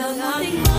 felt nothing.